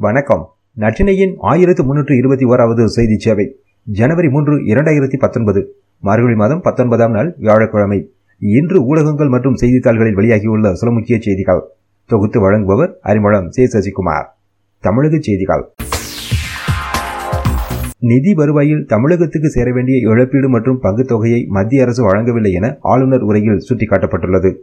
வணக்கம். நற்றினையின் ஆயிரத்து முன்னூற்று இருபத்தி ஓராவது செய்தி சேவை ஜனவரி மூன்று இரண்டாயிரத்தி பத்தொன்பது மார்கழி மாதம் பத்தொன்பதாம் நாள் வியாழக்கிழமை. இன்று ஊடகங்கள் மற்றும் செய்தித்தாள்களில் வெளியாகியுள்ள சில முக்கிய செய்திகள். தொகுத்து வழங்குபவர் அறிமுகம் சே. சசிகுமார். தமிழக செய்திகள். நிதி வருவாயில் தமிழகத்துக்கு சேர வேண்டிய இழப்பீடு மற்றும் பங்குத்தொகையை மத்திய அரசு வழங்கவில்லை என ஆளுநர் உரையில் சுட்டிக்காட்டப்பட்டுள்ளது.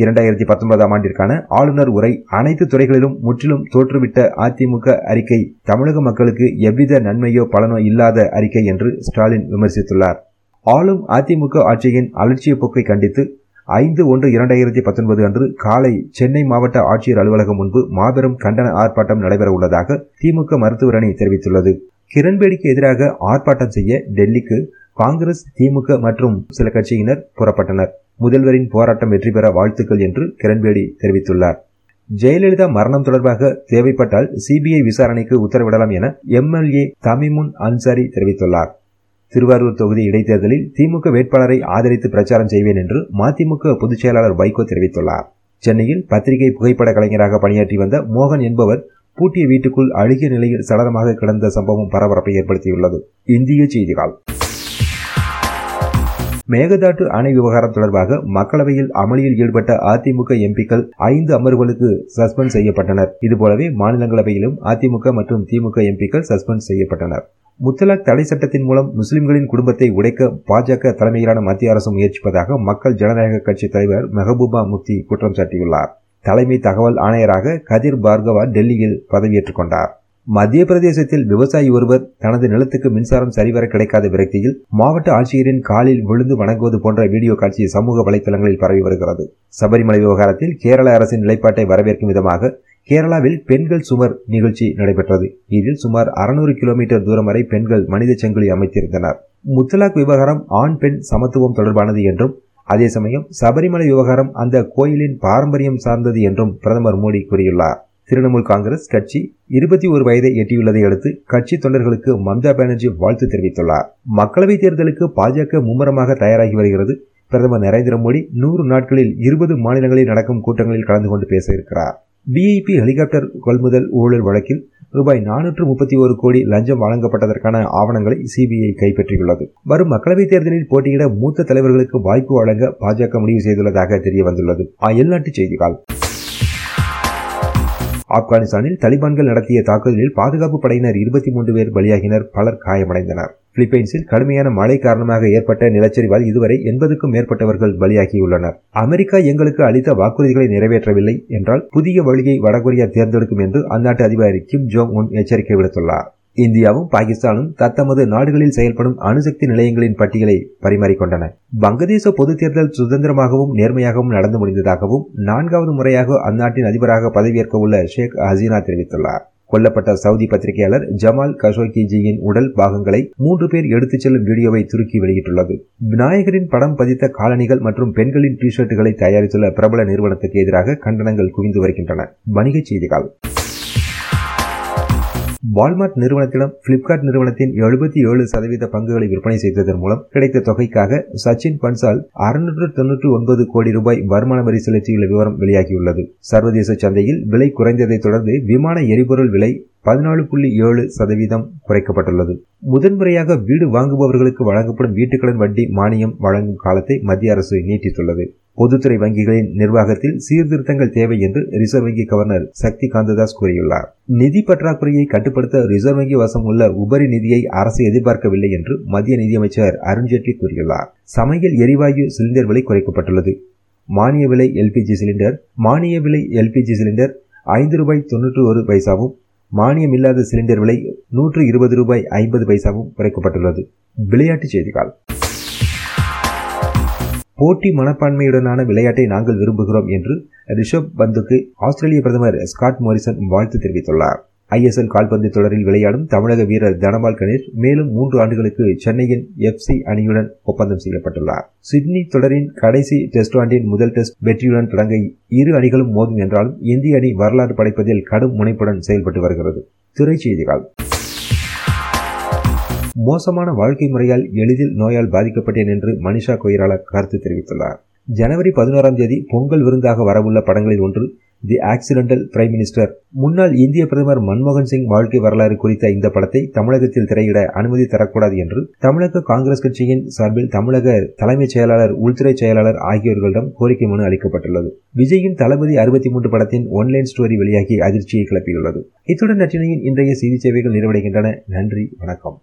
இரண்டாயிரத்தி பத்தொன்பதாம் ஆண்டிற்கான ஆளுநர் உரை அனைத்து துறைகளிலும் முற்றிலும் தோற்றுவிட்ட அதிமுக அறிக்கை தமிழக மக்களுக்கு எவ்வித நன்மையோ பலனோ இல்லாத அறிக்கை என்று ஸ்டாலின் விமர்சித்துள்ளார். ஆளும் அதிமுக ஆட்சியின் அலட்சிய போக்கை கண்டித்து ஐந்து ஒன்று இரண்டாயிரத்தி பத்தொன்பது அன்று காலை சென்னை மாவட்ட ஆட்சியர் அலுவலகம் முன்பு மாபெரும் கண்டன ஆர்ப்பாட்டம் நடைபெற உள்ளதாக திமுக மருத்துவரணி தெரிவித்துள்ளது. கிரண்பேடிக்கு எதிராக ஆர்ப்பாட்டம் செய்ய டெல்லிக்கு காங்கிரஸ் திமுக மற்றும் சில கட்சியினர் புறப்பட்டனர். முதல்வரின் போராட்டம் வெற்றி பெற வாழ்த்துக்கள் என்று கிரண்பேடி தெரிவித்துள்ளார். ஜெயலலிதா மரணம் தொடர்பாக தேவைப்பட்டால் சிபிஐ விசாரணைக்கு உத்தரவிடலாம் என எம்எல்ஏ தமிமுன் அன்சாரி தெரிவித்துள்ளார். திருவாரூர் தொகுதி இடைத்தேர்தலில் திமுக வேட்பாளரை ஆதரித்து பிரச்சாரம் செய்வேன் என்று மதிமுக பொதுச் செயலாளர் வைகோ தெரிவித்துள்ளார். சென்னையில் பத்திரிகை புகைப்பட கலைஞராக பணியாற்றி வந்த மோகன் என்பவர் பூட்டிய வீட்டுக்குள் அழுகிய நிலையில் சடலமாக கிடந்த சம்பவம் பரபரப்பை ஏற்படுத்தியுள்ளது. இந்திய செய்திகள். மேகதாட்டு அணை விவகாரம் தொடர்பாக மக்களவையில் அமளியில் ஈடுபட்ட அதிமுக எம்பிக்கள் ஐந்து அமர்வுகளுக்கு சஸ்பெண்ட் செய்யப்பட்டனர். இதுபோலவே மாநிலங்களவையிலும் அதிமுக மற்றும் திமுக எம்பிக்கள் சஸ்பெண்ட் செய்யப்பட்டனர். முத்தலாக் தடை சட்டத்தின் மூலம் முஸ்லிம்களின் குடும்பத்தை உடைக்க பாஜக தலைமையிலான மத்திய அரசு முயற்சிப்பதாக மக்கள் ஜனநாயக கட்சி தலைவர் மெஹபூபா முப்தி குற்றம் சாட்டியுள்ளார். தலைமை தகவல் ஆணையராக கதிர் பார்கவா டெல்லியில் பதவியேற்றுக் கொண்டார். மத்திய பிரதேசத்தில் விவசாயி ஒருவர் தனது நிலத்துக்கு மின்சாரம் சரிவர கிடைக்காத விரக்தியில் மாவட்ட ஆட்சியரின் காலில் விழுந்து வணங்குவது போன்ற வீடியோ காட்சி சமூக வலைதளங்களில் பரவி வருகிறது. சபரிமலை விவகாரத்தில் கேரள அரசின் நிலைப்பாட்டை வரவேற்கும் விதமாக கேரளாவில் பெண்கள் சுமர் நிகழ்ச்சி நடைபெற்றது. இதில் சுமார் அறுநூறு கிலோமீட்டர் தூரம் வரை பெண்கள் மனித சங்கிலி அமைத்திருந்தனர். முத்தலாக் விவகாரம் ஆண் பெண் சமத்துவம் தொடர்பானது என்றும் அதே சமயம் சபரிமலை விவகாரம் அந்த கோயிலின் பாரம்பரியம் சார்ந்தது என்றும் பிரதமர் மோடி கூறியுள்ளார். திரிணாமுல் காங்கிரஸ் கட்சி இருபத்தி ஒரு வயதை எட்டியுள்ளதை அடுத்து கட்சி தொண்டர்களுக்கு மம்தா பானர்ஜி வாழ்த்து தெரிவித்துள்ளார். மக்களவைத் தேர்தலுக்கு பாஜக மும்முரமாக தயாராகி வருகிறது. பிரதமர் நரேந்திர மோடி நூறு நாட்களில் இருபது மாநிலங்களில் நடக்கும் கூட்டங்களில் கலந்து கொண்டு பேச இருக்கிறார். பிஐபி ஹெலிகாப்டர் கொள்முதல் ஊழல் வழக்கில் ரூபாய் நானூற்று முப்பத்தி ஒரு கோடி லஞ்சம் வழங்கப்பட்டதற்கான ஆவணங்களை சிபிஐ கைப்பற்றியுள்ளது. வரும் மக்களவைத் தேர்தலில் போட்டியிட மூத்த தலைவர்களுக்கு வாய்ப்பு வழங்க பாஜக முடிவு செய்துள்ளதாக தெரிய வந்துள்ளது அயல்நாட்டு செய்திகள். ஆப்கானிஸ்தானில் தலிபான்கள் நடத்திய தாக்குதலில் பாதுகாப்பு படையினர் இருபத்தி மூன்று பேர் பலியாகினர். பலர் காயமடைந்தனர். பிலிப்பைன்ஸில் கடுமையான மழை காரணமாக ஏற்பட்ட நிலச்சரிவால் இதுவரை எண்பதுக்கும் மேற்பட்டவர்கள் பலியாகியுள்ளனர். அமெரிக்கா எங்களுக்கு அளித்த வாக்குறுதிகளை நிறைவேற்றவில்லை என்றால் புதிய வழியை வடகொரியா தேர்ந்தெடுக்கும் என்று அந்நாட்டு அதிபர் கிம் ஜோங் உன் எச்சரிக்கை விடுத்துள்ளார். இந்தியாவும் பாகிஸ்தானும் தத்தமது நாடுகளில் செயல்படும் அணுசக்தி நிலையங்களின் பட்டியலை பரிமாறிக்கொண்டன. வங்கதேச பொது தேர்தல் சுதந்திரமாகவும் நேர்மையாகவும் நடந்து முடிந்ததாகவும் நான்காவது முறையாக அந்நாட்டின் அதிபராக பதவியேற்க உள்ள ஷேக் ஹசீனா தெரிவித்துள்ளார். கொல்லப்பட்ட சவுதி பத்திரிகையாளர் ஜமால் கஷோகிஜியின் உடல் பாகங்களை மூன்று பேர் எடுத்துச் செல்லும் வீடியோவை துருக்கி வெளியிட்டுள்ளது. விநாயகரின் படம் பதித்த காலணிகள் மற்றும் பெண்களின் டி ஷர்ட்டுகளை தயாரித்துள்ள பிரபல நிறுவனத்துக்கு எதிராக கண்டனங்கள் குவிந்து வருகின்றன. வணிகச் செய்திகள். வால்மார்ட் நிறுவனத்திடம் பிளிப்கார்ட் நிறுவனத்தின் எழுபத்தி ஏழு சதவீத பங்குகளை விற்பனை செய்ததன் மூலம் கிடைத்த தொகைக்காக சச்சின் பன்சால் அறுநூற்று தொன்னூற்று ஒன்பது கோடி ரூபாய் வருமான வரி செலுத்தியுள்ள விவரம் வெளியாகியுள்ளது. சர்வதேச சந்தையில் விலை குறைந்ததைத் தொடர்ந்து விமான எரிபொருள் விலை பதினாலு புள்ளி ஏழு சதவீதம் குறைக்கப்பட்டுள்ளது. முதன்முறையாக வீடு வாங்குபவர்களுக்கு வழங்கப்படும் வீட்டுக்கடன் வட்டி மானியம் வழங்கும் காலத்தை மத்திய அரசு நீட்டித்துள்ளது. பொதுத்துறை வங்கிகளின் நிர்வாகத்தில் சீர்திருத்தங்கள் தேவை என்று ரிசர்வ் வங்கி கவர்னர் சக்தி காந்ததாஸ் கூறியுள்ளார். நிதி பற்றாக்குறையை கட்டுப்படுத்த ரிசர்வ் வங்கி வசம் உள்ள உபரி நிதியை அரசு எதிர்பார்க்கவில்லை என்று மத்திய நிதியமைச்சர் அருண்ஜேட்லி கூறியுள்ளார். சமையல் எரிவாயு சிலிண்டர் விலை குறைக்கப்பட்டுள்ளது. மானிய விலை எல்பிஜி சிலிண்டர் மானிய விலை எல்பிஜி சிலிண்டர் ஐந்து ரூபாய் தொன்னூற்று ஒரு பைசாவும் மானியம் இல்லாத சிலிண்டர் விலை நூற்று இருபது ரூபாய் ஐம்பது பைசாவும் குறைக்கப்பட்டுள்ளது. விளையாட்டுச் செய்திகள். போட்டி மனப்பான்மையுடனான விளையாட்டை நாங்கள் விரும்புகிறோம் என்று ரிஷப் பந்துக்கு ஆஸ்திரேலிய பிரதமர் ஸ்காட் மோரிசன் வாழ்த்து தெரிவித்துள்ளார். ஐஎஸ்எல் கால்பந்து தொடரில் விளையாடும் தமிழக வீரர் தனபால் கணேஷ் மேலும் மூன்று ஆண்டுகளுக்கு சென்னையின் எஃப்சி அணியுடன் ஒப்பந்தம் செய்யப்பட்டுள்ளார். சிட்னி தொடரின் கடைசி டெஸ்ட் ஆண்டின் முதல் டெஸ்ட் வெற்றியுடன் தொடங்க இரு அணிகளும் மோதும் என்றாலும் இந்திய அணி வரலாறு படைப்பதில் கடும் முனைப்புடன் செயல்பட்டு வருகிறது. திரைச்செய்திகள் மோசமான வாழ்க்கை முறையால் எளிதில் நோயால் பாதிக்கப்பட்டேன் என்று மனிஷா கொய்ராலா கருத்து தெரிவித்துள்ளார். ஜனவரி பதினோராம் தேதி பொங்கல் விருந்தாக வரவுள்ள படங்களில் ஒன்று தி ஆக்சிடென்டல் பிரைம் மினிஸ்டர் முன்னாள் இந்திய பிரதமர் மன்மோகன் சிங் வாழ்க்கை வரலாறு குறித்த இந்த படத்தை தமிழகத்தில் திரையிட அனுமதி தரக்கூடாது என்று தமிழக காங்கிரஸ் கட்சியின் சார்பில் தமிழக தலைமைச் செயலாளர் உள்துறை செயலாளர் ஆகியோர்களிடம் கோரிக்கை மனு அளிக்கப்பட்டுள்ளது. விஜயின் தளபதி அறுபத்தி மூன்று படத்தின் ஒன்லைன் ஸ்டோரி வெளியாகி அதிர்ச்சியை கிளப்பியுள்ளது. இத்துடன் நற்றினையின் இன்றைய செய்தி சேவைகள் நிறைவடைகின்றன. நன்றி வணக்கம்.